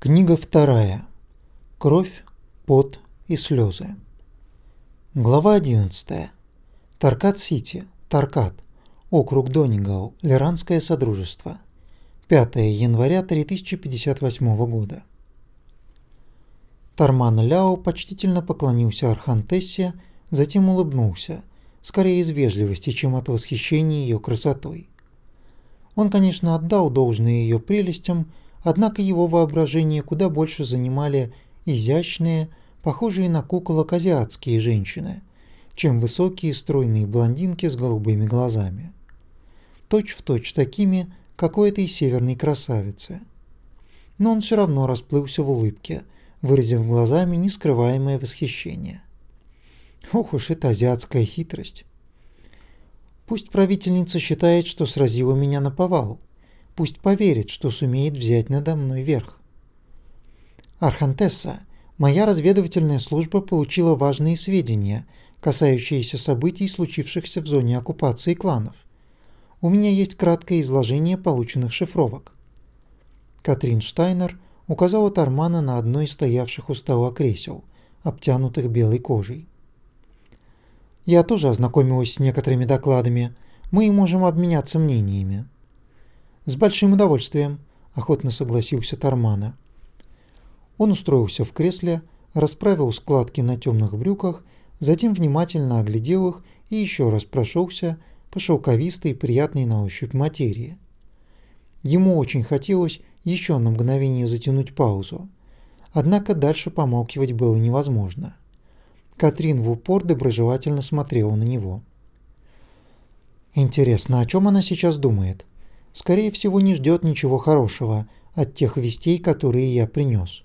Книга вторая. Кровь, пот и слезы. Глава 11. Таркат-Сити, Таркат, округ Донигау, Лиранское Содружество. 5 января 3058 года. Тарман Ляо почтительно поклонился Архантессе, затем улыбнулся, скорее из вежливости, чем от восхищения ее красотой. Он, конечно, отдал должное ее прелестям, однако его воображение куда больше занимали изящные, похожие на куколок азиатские женщины, чем высокие стройные блондинки с голубыми глазами. Точь в точь такими, как у этой северной красавицы. Но он все равно расплылся в улыбке, выразив глазами нескрываемое восхищение. Ох уж эта азиатская хитрость. Пусть правительница считает, что сразила меня на повал. Пусть поверит, что сумеет взять надо мной верх. Архантесса, моя разведывательная служба получила важные сведения, касающиеся событий, случившихся в зоне оккупации кланов. У меня есть краткое изложение полученных шифровок. Катрин Штайнер указала Тармана на одно из стоявших у стола кресел, обтянутых белой кожей. Я тоже ознакомилась с некоторыми докладами. Мы можем обменяться мнениями. «С большим удовольствием», – охотно согласился Тармана. Он устроился в кресле, расправил складки на темных брюках, затем внимательно оглядел их и еще раз прошелся по шелковистой приятной на ощупь материи. Ему очень хотелось еще на мгновение затянуть паузу, однако дальше помалкивать было невозможно. Катрин в упор доброжелательно смотрела на него. Интересно, о чем она сейчас думает? Скорее всего, не ждет ничего хорошего от тех вестей, которые я принес.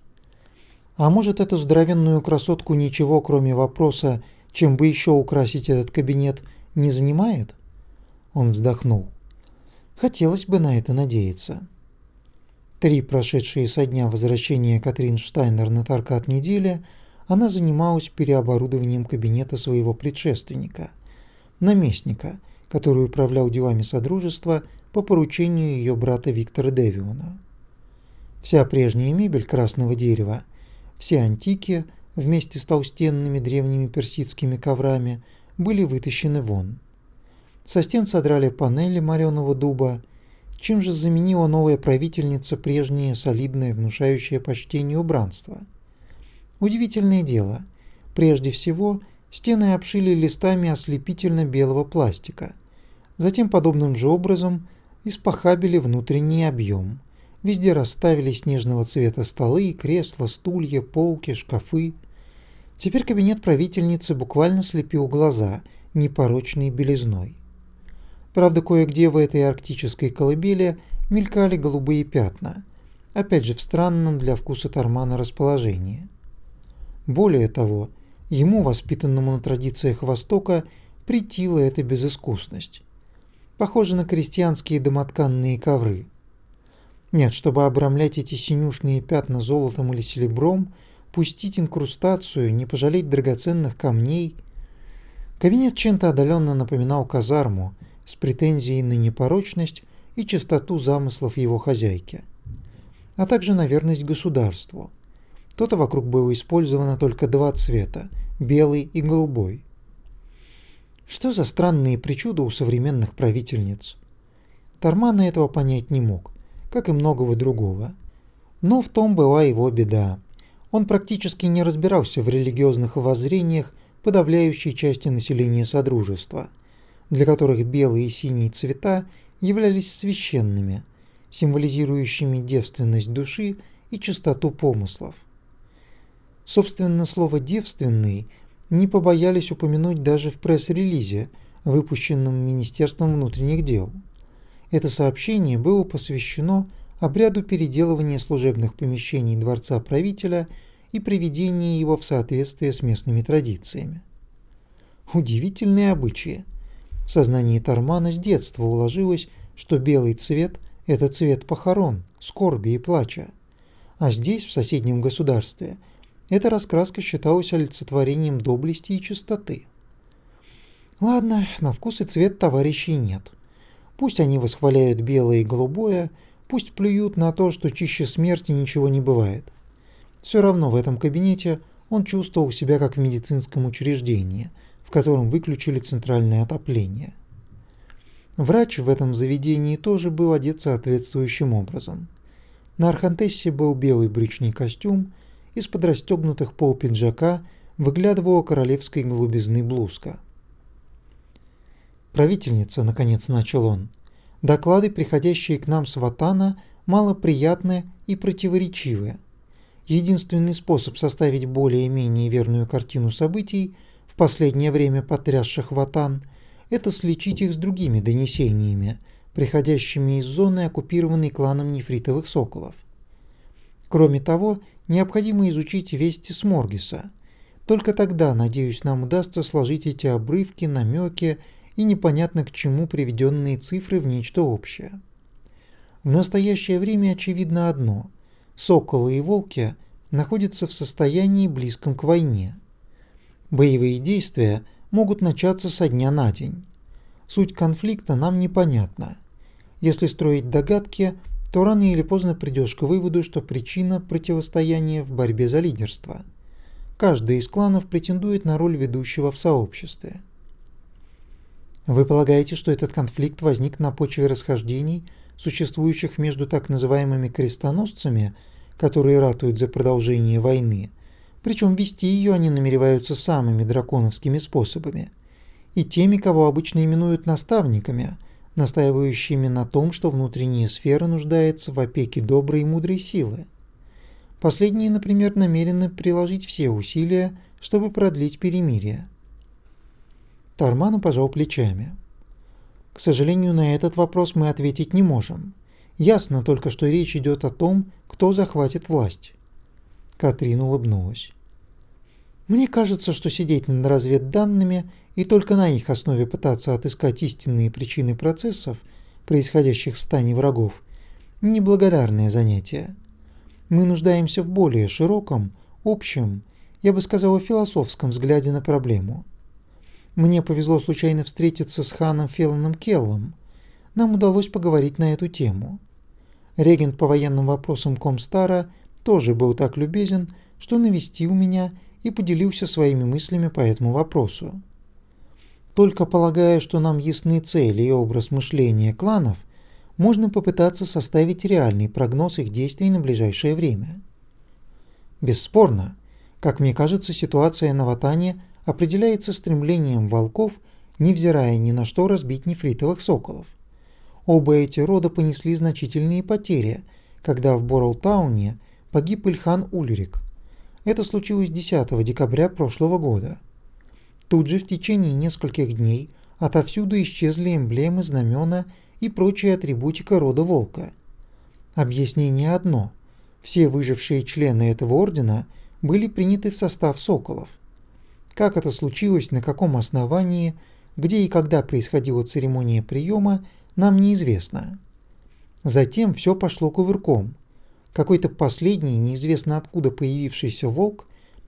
А может, эту здоровенную красотку ничего, кроме вопроса, чем бы еще украсить этот кабинет, не занимает? Он вздохнул. Хотелось бы на это надеяться. Три прошедшие со дня возвращения Катрин Штайнер на Таркат недели она занималась переоборудованием кабинета своего предшественника, наместника, который управлял делами Содружества по поручению ее брата Виктора Девиона. Вся прежняя мебель красного дерева, все антики вместе с толстенными древними персидскими коврами были вытащены вон. Со стен содрали панели мореного дуба, чем же заменила новая правительница прежнее солидное внушающее почтение убранство. Удивительное дело. Прежде всего, стены обшили листами ослепительно-белого пластика. Затем подобным же образом испохабили внутренний объем. Везде расставили снежного цвета столы, кресла, стулья, полки, шкафы. Теперь кабинет правительницы буквально слепил глаза непорочной белизной. Правда, кое-где в этой арктической колыбели мелькали голубые пятна, опять же в странном для вкуса Тармана расположении. Более того, ему, воспитанному на традициях Востока, притила эта безыскусность похожи на крестьянские домотканные ковры. Нет, чтобы обрамлять эти синюшные пятна золотом или серебром, пустить инкрустацию, не пожалеть драгоценных камней. Кабинет чем-то отдаленно напоминал казарму с претензией на непорочность и чистоту замыслов его хозяйки, а также на верность государству. То-то вокруг было использовано только два цвета – белый и голубой – что за странные причуды у современных правительниц? Тармана этого понять не мог, как и многого другого. Но в том была его беда. Он практически не разбирался в религиозных воззрениях подавляющей части населения Содружества, для которых белые и синие цвета являлись священными, символизирующими девственность души и чистоту помыслов. Собственно, слово «девственный» не побоялись упомянуть даже в пресс-релизе, выпущенном Министерством внутренних дел. Это сообщение было посвящено обряду переделывания служебных помещений дворца правителя и приведения его в соответствие с местными традициями. Удивительные обычаи. В сознании Тармана с детства уложилось, что белый цвет – это цвет похорон, скорби и плача. А здесь, в соседнем государстве – эта раскраска считалась олицетворением доблести и чистоты. Ладно, на вкус и цвет товарищей нет. Пусть они восхваляют белое и голубое, Пусть плюют на то, что чище смерти ничего не бывает. Все равно в этом кабинете он чувствовал себя как в медицинском учреждении, в котором выключили центральное отопление. Врач в этом заведении тоже был одет соответствующим образом. На Архантессе был белый брючный костюм, из-под расстегнутых пол пиджака выглядывала королевской голубизны блузка. «Правительница», — наконец начал он, — «доклады, приходящие к нам с Ватана, малоприятные и противоречивые. Единственный способ составить более-менее верную картину событий, в последнее время потрясших Ватан, это сличить их с другими донесениями, приходящими из зоны, оккупированной кланом нефритовых соколов. Кроме того, необходимо изучить вести с Моргиса. Только тогда, надеюсь, нам удастся сложить эти обрывки, намеки и непонятно к чему приведенные цифры в нечто общее. В настоящее время очевидно одно – соколы и волки находятся в состоянии близком к войне. Боевые действия могут начаться со дня на день. Суть конфликта нам непонятна. Если строить догадки, то рано или поздно придешь к выводу, что причина противостояния в борьбе за лидерство. Каждый из кланов претендует на роль ведущего в сообществе. Вы полагаете, что этот конфликт возник на почве расхождений, существующих между так называемыми крестоносцами, которые ратуют за продолжение войны, причем вести ее они намереваются самыми драконовскими способами, и теми, кого обычно именуют наставниками, настаивающими на том, что внутренняя сфера нуждается в опеке доброй и мудрой силы. Последние, например, намерены приложить все усилия, чтобы продлить перемирие. Тармана пожал плечами. К сожалению, на этот вопрос мы ответить не можем. Ясно только, что речь идет о том, кто захватит власть. Катрин улыбнулась. Мне кажется, что сидеть над разведданными и только на их основе пытаться отыскать истинные причины процессов, происходящих в стане врагов, неблагодарное занятие. Мы нуждаемся в более широком, общем, я бы сказала, философском взгляде на проблему. Мне повезло случайно встретиться с ханом Фелланом Келлом. Нам удалось поговорить на эту тему. Регент по военным вопросам Комстара тоже был так любезен, что навестил меня и поделился своими мыслями по этому вопросу. Только полагая, что нам ясны цели и образ мышления кланов, можно попытаться составить реальный прогноз их действий на ближайшее время. Бесспорно, как мне кажется, ситуация на Ватане – определяется стремлением волков, невзирая ни на что, разбить нефритовых соколов. Оба эти рода понесли значительные потери, когда в Боролтауне погиб Ильхан Ульрик. Это случилось 10 декабря прошлого года. Тут же в течение нескольких дней отовсюду исчезли эмблемы, знамена и прочая атрибутика рода волка. Объяснение одно. Все выжившие члены этого ордена были приняты в состав соколов. Как это случилось, на каком основании, где и когда происходила церемония приема, нам неизвестно. Затем все пошло кувырком. Какой-то последний, неизвестно откуда появившийся волк,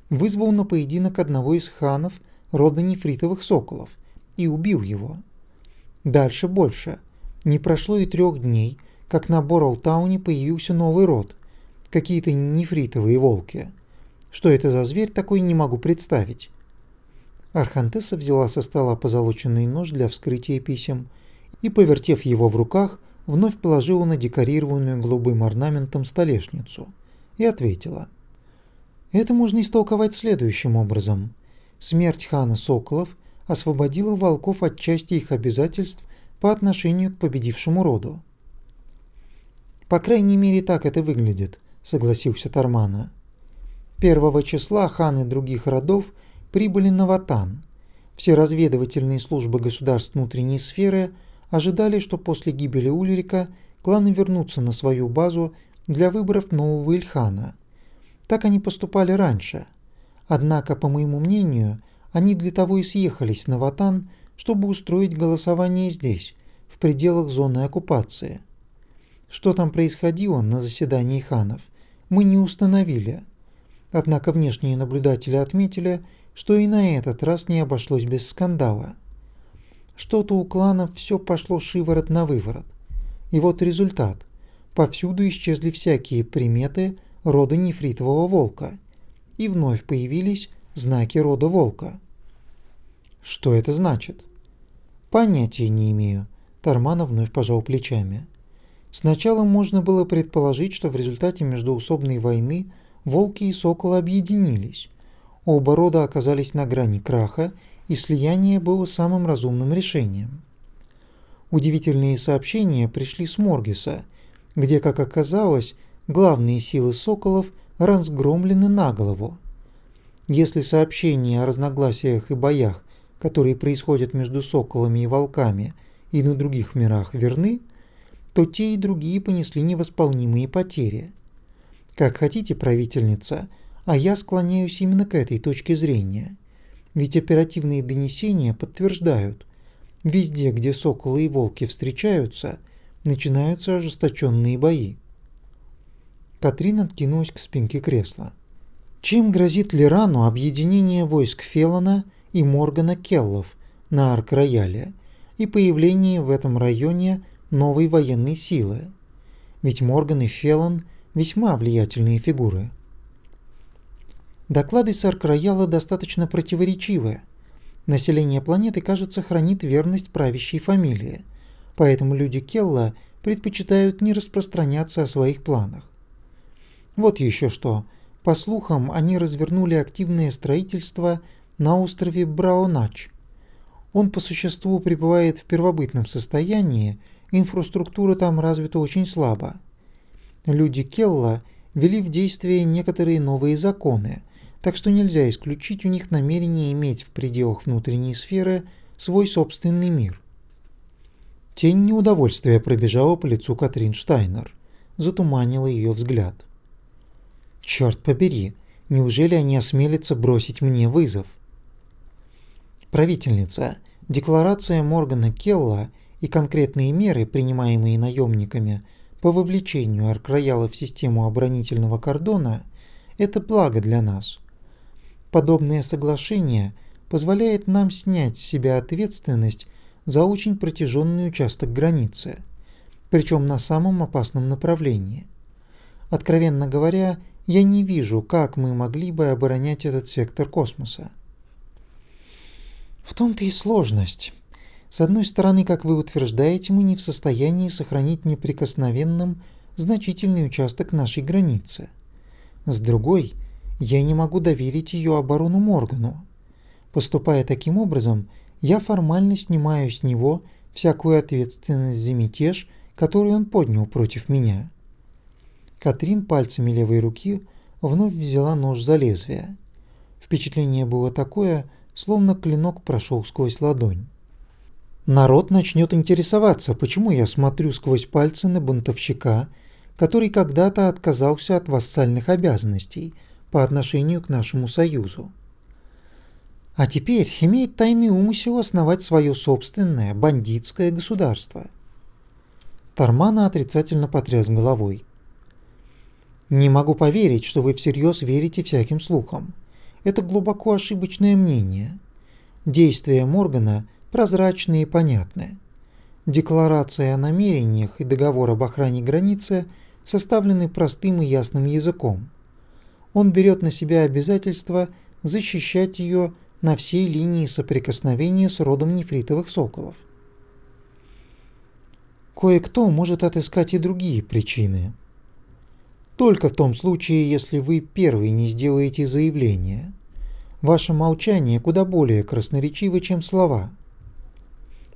вызвал на поединок одного из ханов рода нефритовых соколов и убил его. Дальше больше. Не прошло и трех дней, как на Боралтауне появился новый род, какие-то нефритовые волки. Что это за зверь, такой не могу представить. Архантесса взяла со стола позолоченный нож для вскрытия писем и, повертев его в руках, вновь положила на декорированную голубым орнаментом столешницу и ответила. Это можно истолковать следующим образом. Смерть хана Соколов освободила волков от части их обязательств по отношению к победившему роду. «По крайней мере, так это выглядит», — согласился Тармана. Первого числа ханы других родов – прибыли на Ватан. Все разведывательные службы государств внутренней сферы ожидали, что после гибели Ульрика кланы вернутся на свою базу для выборов нового Ильхана. Так они поступали раньше. Однако, по моему мнению, они для того и съехались на Ватан, чтобы устроить голосование здесь, в пределах зоны оккупации. Что там происходило на заседании ханов, мы не установили. Однако внешние наблюдатели отметили, что и на этот раз не обошлось без скандала. Что-то у кланов все пошло шиворот на выворот. И вот результат. повсюду исчезли всякие приметы рода нефритового волка, и вновь появились знаки рода волка. Что это значит? Понятия не имею. Тармана вновь пожал плечами. Сначала можно было предположить, что в результате междоусобной войны волки и соколы объединились. Оба рода оказались на грани краха, и слияние было самым разумным решением. Удивительные сообщения пришли с Моргиса, где, как оказалось, главные силы соколов разгромлены на голову. Если сообщения о разногласиях и боях, которые происходят между соколами и волками и на других мирах, верны – то те и другие понесли невосполнимые потери. Как хотите, правительница, а я склоняюсь именно к этой точке зрения. Ведь оперативные донесения подтверждают, везде, где соколы и волки встречаются, начинаются ожесточенные бои. Катрин откинулась к спинке кресла. Чем грозит Лирану объединение войск Феллона и Моргана Келлов на Арк-Рояле и появление в этом районе новой военной силы, ведь Морган и Феллон весьма влиятельные фигуры. Доклады Саркраяла достаточно противоречивые. Население планеты, кажется, хранит верность правящей фамилии, поэтому люди Келла предпочитают не распространяться о своих планах. Вот еще что. По слухам, они развернули активное строительство на острове Браонач. Он по существу пребывает в первобытном состоянии инфраструктура там развита очень слабо. Люди Келла ввели в действие некоторые новые законы, так что нельзя исключить у них намерение иметь в пределах внутренней сферы свой собственный мир. Тень неудовольствия пробежала по лицу Катрин Штайнер, затуманила ее взгляд. «Черт побери, неужели они осмелятся бросить мне вызов?» «Правительница, декларация Моргана Келла – и конкретные меры, принимаемые наемниками по вовлечению Аркраяла в систему оборонительного кордона, это благо для нас. Подобное соглашение позволяет нам снять с себя ответственность за очень протяженный участок границы, причем на самом опасном направлении. Откровенно говоря, я не вижу, как мы могли бы оборонять этот сектор космоса. В том-то и сложность. С одной стороны, как вы утверждаете, мы не в состоянии сохранить неприкосновенным значительный участок нашей границы. С другой, я не могу доверить ее оборону Моргану. Поступая таким образом, я формально снимаю с него всякую ответственность за мятеж, который он поднял против меня. Катрин пальцами левой руки вновь взяла нож за лезвие. Впечатление было такое, словно клинок прошел сквозь ладонь. Народ начнет интересоваться, почему я смотрю сквозь пальцы на бунтовщика, который когда-то отказался от вассальных обязанностей по отношению к нашему союзу. А теперь имеет тайный умысел основать свое собственное бандитское государство. Тармана отрицательно потряс головой. «Не могу поверить, что вы всерьез верите всяким слухам. Это глубоко ошибочное мнение. Действия Моргана – прозрачные и понятные. Декларация о намерениях и договор об охране границы составлены простым и ясным языком. Он берет на себя обязательство защищать ее на всей линии соприкосновения с родом нефритовых соколов. Кое-кто может отыскать и другие причины. Только в том случае, если вы первый не сделаете заявление. Ваше молчание куда более красноречиво, чем слова –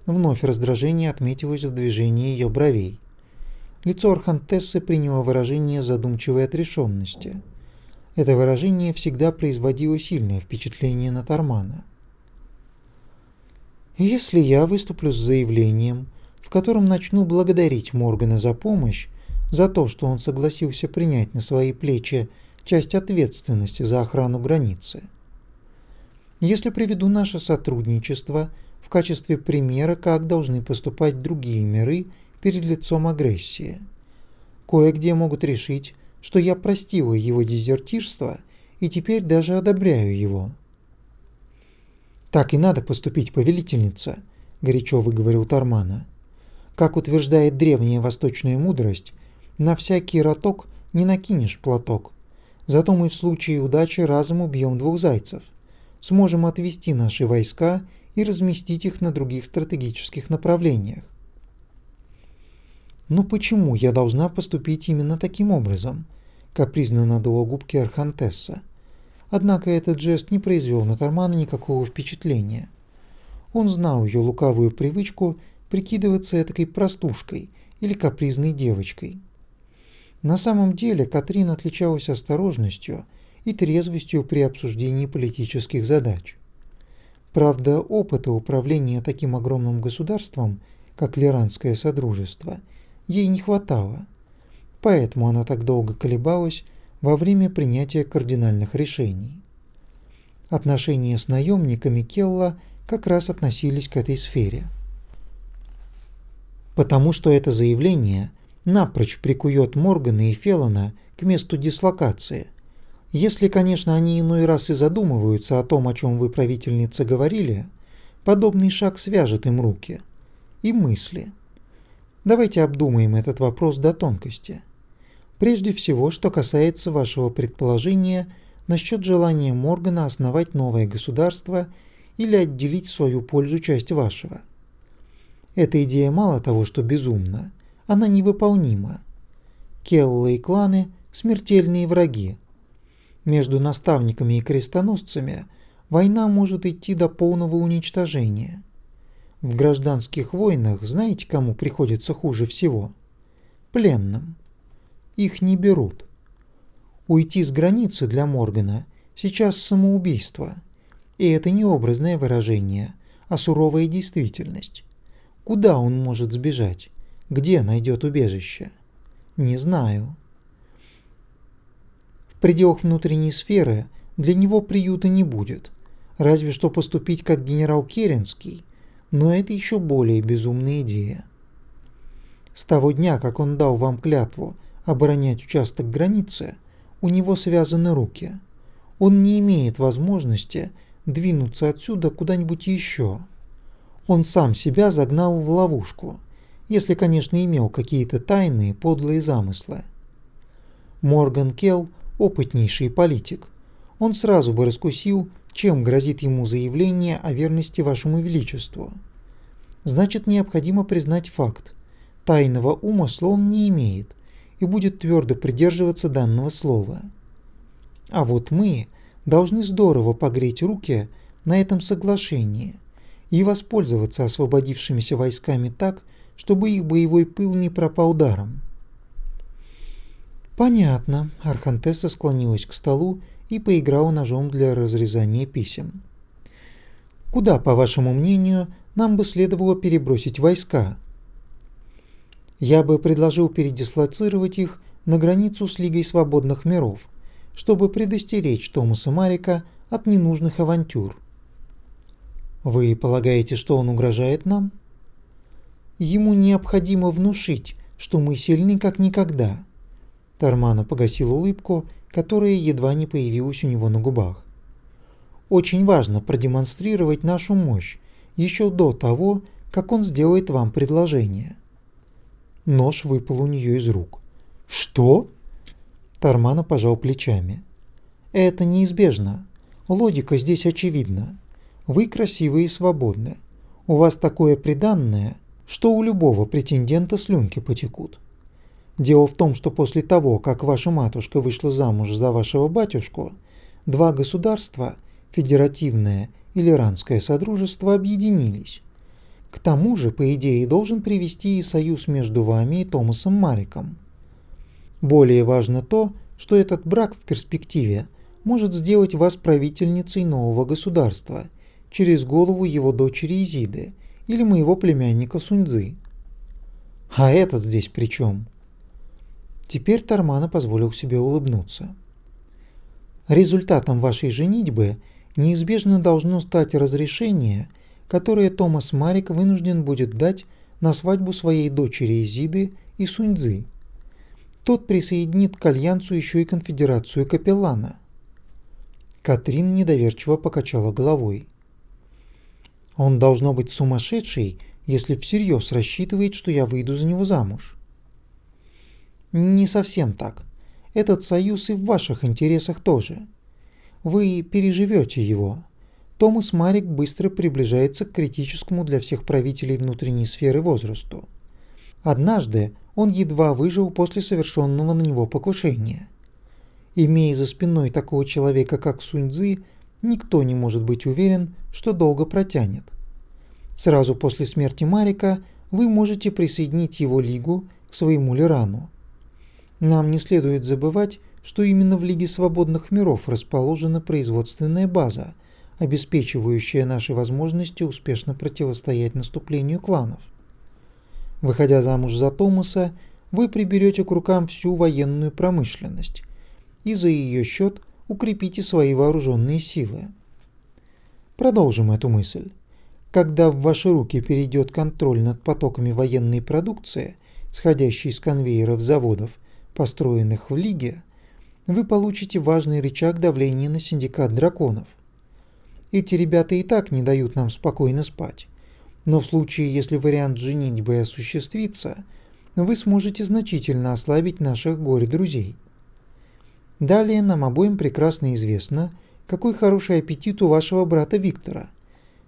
Вновь раздражение отметилось в движении ее бровей. Лицо Архантессы приняло выражение задумчивой отрешенности. Это выражение всегда производило сильное впечатление на Тармана. «Если я выступлю с заявлением, в котором начну благодарить Моргана за помощь, за то, что он согласился принять на свои плечи часть ответственности за охрану границы. Если приведу наше сотрудничество – в качестве примера, как должны поступать другие миры перед лицом агрессии. Кое-где могут решить, что я простила его дезертирство и теперь даже одобряю его. «Так и надо поступить, повелительница», – горячо выговорил Тармана. «Как утверждает древняя восточная мудрость, На всякий роток не накинешь платок. Зато мы в случае удачи разом убьем двух зайцев. Сможем отвести наши войска и разместить их на других стратегических направлениях. «Но почему я должна поступить именно таким образом?» – капризно надула губки Архантесса. Однако этот жест не произвел на Тармана никакого впечатления. Он знал ее лукавую привычку прикидываться этакой простушкой или капризной девочкой. На самом деле Катрин отличалась осторожностью и трезвостью при обсуждении политических задач. Правда, опыта управления таким огромным государством, как Лиранское Содружество, ей не хватало. Поэтому она так долго колебалась во время принятия кардинальных решений. Отношения с наемниками Келла как раз относились к этой сфере. Потому что это заявление напрочь прикует Моргана и Феллона к месту дислокации. Если, конечно, они иной раз и задумываются о том, о чем вы, правительница, говорили, подобный шаг свяжет им руки и мысли. Давайте обдумаем этот вопрос до тонкости. Прежде всего, что касается вашего предположения насчет желания Моргана основать новое государство или отделить в свою пользу часть вашего. Эта идея мало того, что безумна, она невыполнима. Келлы и кланы – смертельные враги. Между наставниками и крестоносцами война может идти до полного уничтожения. В гражданских войнах знаете, кому приходится хуже всего? Пленным. Их не берут. Уйти с границы для Моргана сейчас самоубийство. И это не образное выражение, а суровая действительность. Куда он может сбежать? Где найдет убежище? Не знаю. В пределах внутренней сферы для него приюта не будет, разве что поступить как генерал Керенский, но это еще более безумная идея. С того дня, как он дал вам клятву оборонять участок границы, у него связаны руки. Он не имеет возможности двинуться отсюда куда-нибудь еще. Он сам себя загнал в ловушку – если, конечно, имел какие-то тайные подлые замыслы. Морган Келл – опытнейший политик. Он сразу бы раскусил, чем грозит ему заявление о верности вашему величеству. Значит, необходимо признать факт. Тайного умысла он не имеет и будет твердо придерживаться данного слова. А вот мы должны здорово погреть руки на этом соглашении и воспользоваться освободившимися войсками так, чтобы их боевой пыл не пропал даром. Понятно. Архантесса склонилась к столу и поиграла ножом для разрезания писем. Куда, по вашему мнению, нам бы следовало перебросить войска? Я бы предложил передислоцировать их на границу с Лигой Свободных Миров, чтобы предостеречь Томаса Марика от ненужных авантюр. Вы полагаете, что он угрожает нам? Ему необходимо внушить, что мы сильны как никогда. Тармана погасил улыбку, которая едва не появилась у него на губах. Очень важно продемонстрировать нашу мощь еще до того, как он сделает вам предложение. Нож выпал у нее из рук. Что? Тармана пожал плечами. Это неизбежно. Логика здесь очевидна. Вы красивы и свободны. У вас такое приданное – что у любого претендента слюнки потекут. Дело в том, что после того, как ваша матушка вышла замуж за вашего батюшку, два государства, федеративное и Лиранское Содружество, объединились. К тому же, по идее, должен привести и союз между вами и Томасом Мариком. Более важно то, что этот брак в перспективе может сделать вас правительницей нового государства через голову его дочери Изиды – или моего племянника Суньцзы. А этот здесь при чем? Теперь Тармана позволил себе улыбнуться. Результатом вашей женитьбы неизбежно должно стать разрешение, которое Томас Марик вынужден будет дать на свадьбу своей дочери Изиды и Суньцзы. Тот присоединит к альянсу еще и конфедерацию Капеллана. Катрин недоверчиво покачала головой. Он должно быть сумасшедший, если всерьез рассчитывает, что я выйду за него замуж. Не совсем так. Этот союз и в ваших интересах тоже. Вы переживете его. Томас Марик быстро приближается к критическому для всех правителей внутренней сферы возрасту. Однажды он едва выжил после совершенного на него покушения. Имея за спиной такого человека, как Суньцзы, никто не может быть уверен, что долго протянет. Сразу после смерти Марика вы можете присоединить его лигу к своему Лирану. Нам не следует забывать, что именно в Лиге Свободных Миров расположена производственная база, обеспечивающая наши возможности успешно противостоять наступлению кланов. Выходя замуж за Томаса, вы приберете к рукам всю военную промышленность и за ее счет укрепите свои вооруженные силы. Продолжим эту мысль. Когда в ваши руки перейдет контроль над потоками военной продукции, сходящей с конвейеров заводов, построенных в Лиге, вы получите важный рычаг давления на синдикат драконов. Эти ребята и так не дают нам спокойно спать. Но в случае, если вариант женитьбы осуществится, вы сможете значительно ослабить наших горе-друзей. Далее нам обоим прекрасно известно, какой хороший аппетит у вашего брата Виктора.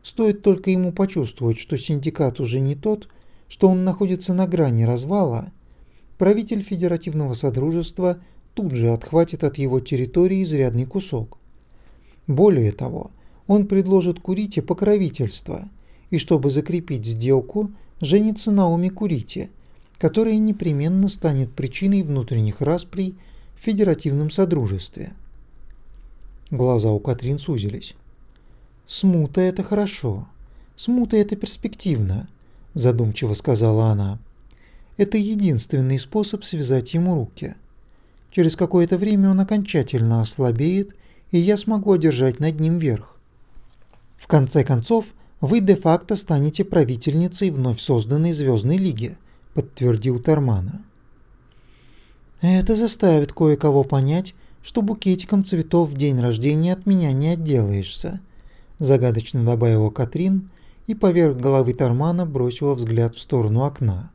Стоит только ему почувствовать, что синдикат уже не тот, что он находится на грани развала, правитель Федеративного Содружества тут же отхватит от его территории изрядный кусок. Более того, он предложит Курите покровительство, и чтобы закрепить сделку, женится на Уме Курите, которая непременно станет причиной внутренних расприй в Федеративном Содружестве. Глаза у Катрин сузились. «Смута – это хорошо. Смута – это перспективно», – задумчиво сказала она. «Это единственный способ связать ему руки. Через какое-то время он окончательно ослабеет, и я смогу одержать над ним верх. В конце концов, вы де-факто станете правительницей вновь созданной Звездной Лиги», – подтвердил Тармана. «Это заставит кое-кого понять, что букетиком цветов в день рождения от меня не отделаешься», загадочно добавила Катрин и поверх головы Тармана бросила взгляд в сторону окна.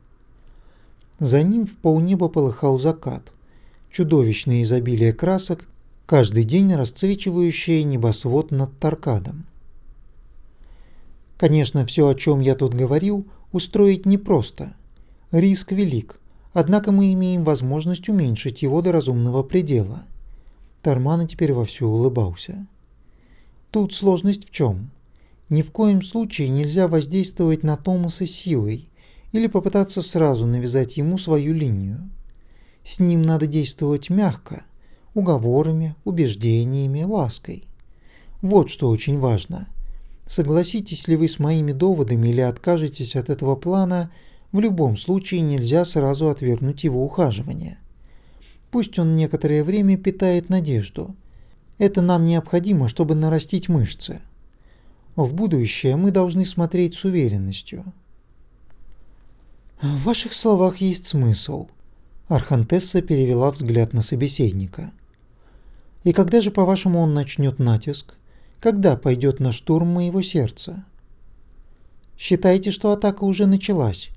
За ним в полнеба полыхал закат, чудовищное изобилие красок, каждый день расцвечивающее небосвод над Таркадом. Конечно, все, о чем я тут говорил, устроить непросто. Риск велик, однако мы имеем возможность уменьшить его до разумного предела – Тармана теперь вовсю улыбался. Тут сложность в чем? Ни в коем случае нельзя воздействовать на Томаса силой или попытаться сразу навязать ему свою линию. С ним надо действовать мягко, уговорами, убеждениями, лаской. Вот что очень важно. Согласитесь ли вы с моими доводами или откажетесь от этого плана, в любом случае нельзя сразу отвергнуть его ухаживание. Пусть он некоторое время питает надежду. Это нам необходимо, чтобы нарастить мышцы. В будущее мы должны смотреть с уверенностью. В ваших словах есть смысл. Архантесса перевела взгляд на собеседника. И когда же, по-вашему, он начнет натиск? Когда пойдет на штурм моего сердца? Считайте, что атака уже началась.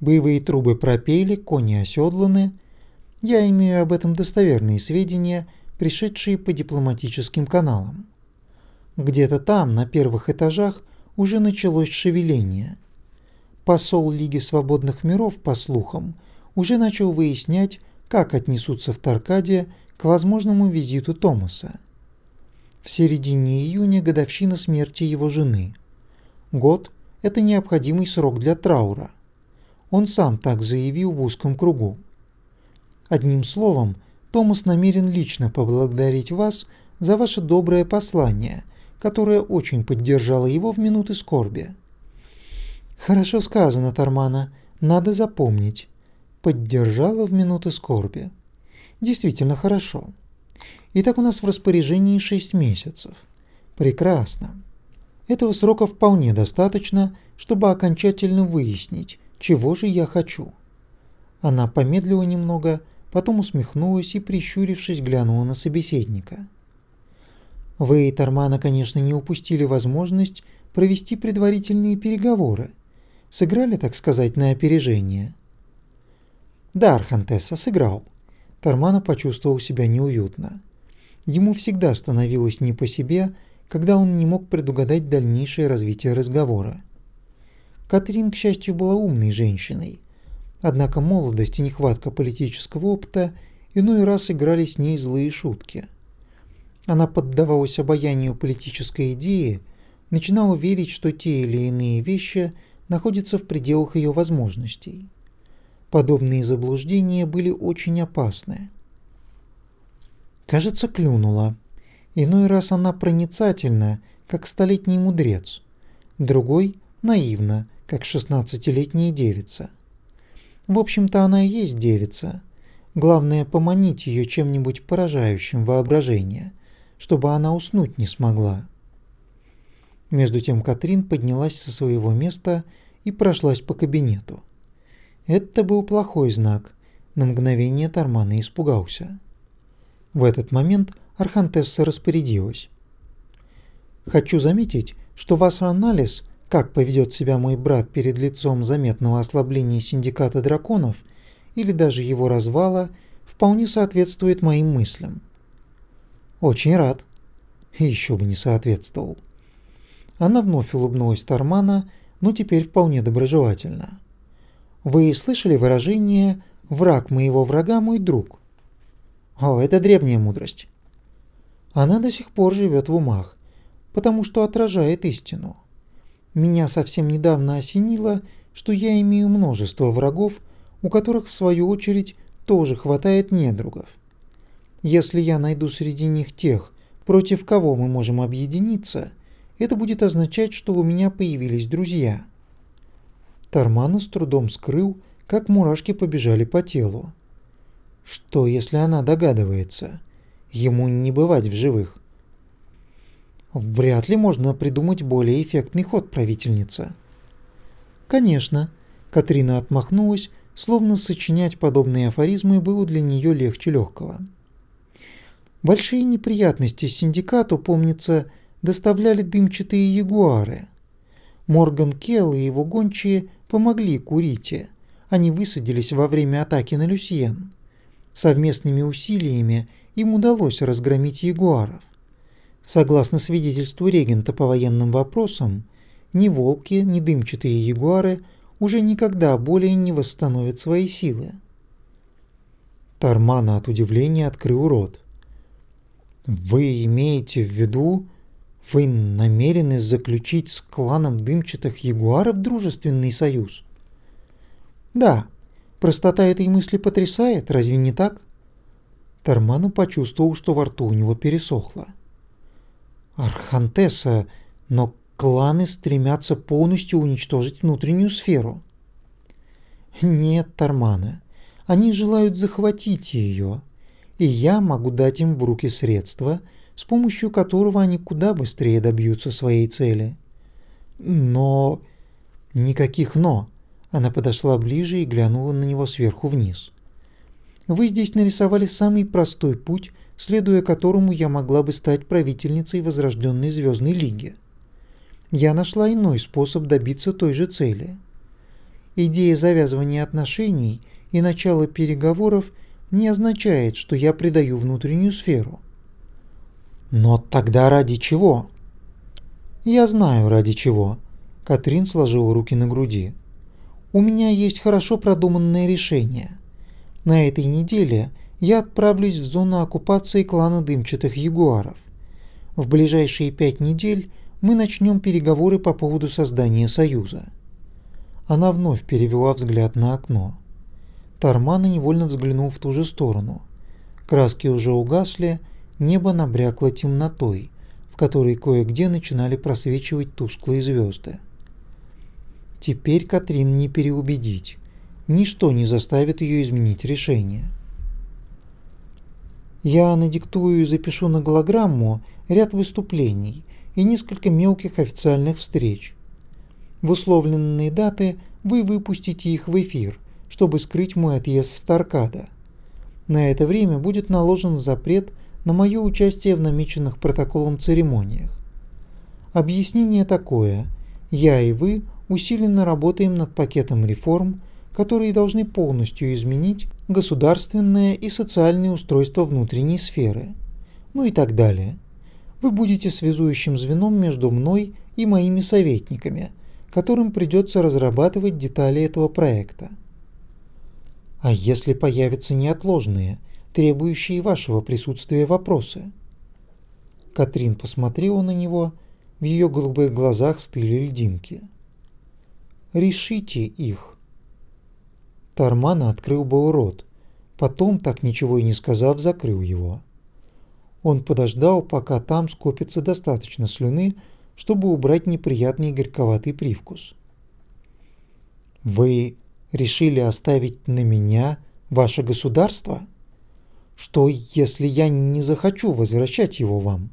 Боевые трубы пропели, кони оседланы – я имею об этом достоверные сведения, пришедшие по дипломатическим каналам. Где-то там, на первых этажах, уже началось шевеление. Посол Лиги Свободных Миров, по слухам, уже начал выяснять, как отнесутся в Таркаде к возможному визиту Томаса. В середине июня годовщина смерти его жены. Год – это необходимый срок для траура. Он сам так заявил в узком кругу. Одним словом, Томас намерен лично поблагодарить вас за ваше доброе послание, которое очень поддержало его в минуты скорби. Хорошо сказано, Тармана, надо запомнить. Поддержала в минуты скорби. Действительно хорошо. Итак, у нас в распоряжении 6 месяцев. Прекрасно. Этого срока вполне достаточно, чтобы окончательно выяснить, чего же я хочу. Она помедлила немного, потом усмехнулась и, прищурившись, глянула на собеседника. «Вы, Тармана, конечно, не упустили возможность провести предварительные переговоры. Сыграли, так сказать, на опережение?» «Да, Архантесса, сыграл. Тармана почувствовал себя неуютно. Ему всегда становилось не по себе, когда он не мог предугадать дальнейшее развитие разговора. Катрин, к счастью, была умной женщиной. Однако молодость и нехватка политического опыта иной раз играли с ней злые шутки. Она поддавалась обаянию политической идеи, начинала верить, что те или иные вещи находятся в пределах ее возможностей. Подобные заблуждения были очень опасны. Кажется, клюнула. Иной раз она проницательна, как столетний мудрец. Другой – наивна, как шестнадцатилетняя девица. В общем-то, она и есть девица. Главное – поманить ее чем-нибудь поражающим воображение, чтобы она уснуть не смогла. Между тем Катрин поднялась со своего места и прошлась по кабинету. Это был плохой знак. На мгновение Тармана испугался. В этот момент Архантесса распорядилась. «Хочу заметить, что ваш анализ как поведет себя мой брат перед лицом заметного ослабления синдиката драконов или даже его развала, вполне соответствует моим мыслям. Очень рад. Еще бы не соответствовал. Она вновь улыбнулась Тармана, но теперь вполне доброжелательно. Вы слышали выражение «враг моего врага мой друг»? О, это древняя мудрость. Она до сих пор живет в умах, потому что отражает истину. Меня совсем недавно осенило, что я имею множество врагов, у которых в свою очередь тоже хватает недругов. Если я найду среди них тех, против кого мы можем объединиться, это будет означать, что у меня появились друзья. Тармана с трудом скрыл, как мурашки побежали по телу. Что, если она догадывается? Ему не бывать в живых. Вряд ли можно придумать более эффектный ход, правительница. Конечно, Катрина отмахнулась, словно сочинять подобные афоризмы было для нее легче легкого. Большие неприятности синдикату, помнится, доставляли дымчатые ягуары. Морган Келл и его гончие помогли Курите. Они высадились во время атаки на Люсьен. Совместными усилиями им удалось разгромить ягуаров. Согласно свидетельству регента по военным вопросам, ни волки, ни дымчатые ягуары уже никогда более не восстановят свои силы. Тармана от удивления открыл рот. «Вы имеете в виду, вы намерены заключить с кланом дымчатых ягуаров дружественный союз?» «Да, простота этой мысли потрясает, разве не так?» Тармана почувствовал, что во рту у него пересохло. Архантеса, но кланы стремятся полностью уничтожить внутреннюю сферу. Нет, Тармана, они желают захватить ее, и я могу дать им в руки средства, с помощью которого они куда быстрее добьются своей цели. Но... Никаких «но». Она подошла ближе и глянула на него сверху вниз. Вы здесь нарисовали самый простой путь следуя которому я могла бы стать правительницей Возрожденной Звездной Лиги. Я нашла иной способ добиться той же цели. Идея завязывания отношений и начала переговоров не означает, что я предаю внутреннюю сферу. Но тогда ради чего? Я знаю ради чего. Катрин сложила руки на груди. У меня есть хорошо продуманное решение. На этой неделе я отправлюсь в зону оккупации клана дымчатых ягуаров. В ближайшие пять недель мы начнем переговоры по поводу создания союза. Она вновь перевела взгляд на окно. Тармана невольно взглянул в ту же сторону. Краски уже угасли, небо набрякло темнотой, в которой кое-где начинали просвечивать тусклые звезды. Теперь Катрин не переубедить. Ничто не заставит ее изменить решение. Я надиктую и запишу на голограмму ряд выступлений и несколько мелких официальных встреч. В условленные даты вы выпустите их в эфир, чтобы скрыть мой отъезд с Таркада. На это время будет наложен запрет на мое участие в намеченных протоколом церемониях. Объяснение такое. Я и вы усиленно работаем над пакетом реформ, которые должны полностью изменить государственное и социальное устройство внутренней сферы, ну и так далее. Вы будете связующим звеном между мной и моими советниками, которым придется разрабатывать детали этого проекта. А если появятся неотложные, требующие вашего присутствия вопросы? Катрин посмотрела на него, в ее голубых глазах стыли льдинки. Решите их. Тармана открыл был рот, потом, так ничего и не сказав, закрыл его. Он подождал, пока там скопится достаточно слюны, чтобы убрать неприятный горьковатый привкус. «Вы решили оставить на меня ваше государство? Что, если я не захочу возвращать его вам?»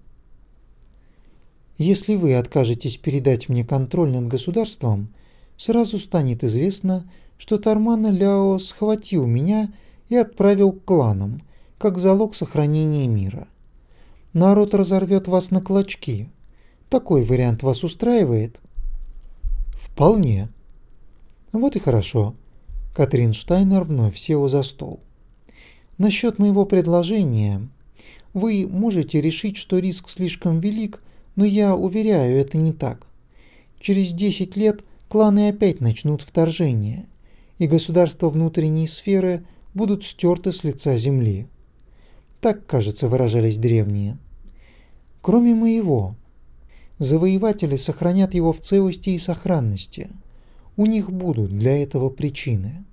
«Если вы откажетесь передать мне контроль над государством, сразу станет известно, что Тармана Ляо схватил меня и отправил к кланам, как залог сохранения мира. Народ разорвет вас на клочки. Такой вариант вас устраивает? Вполне. Вот и хорошо. Катрин Штайнер вновь села за стол. Насчет моего предложения. Вы можете решить, что риск слишком велик, но я уверяю, это не так. Через 10 лет кланы опять начнут вторжение, и государства внутренней сферы будут стерты с лица земли. Так, кажется, выражались древние. Кроме моего. Завоеватели сохранят его в целости и сохранности. У них будут для этого причины.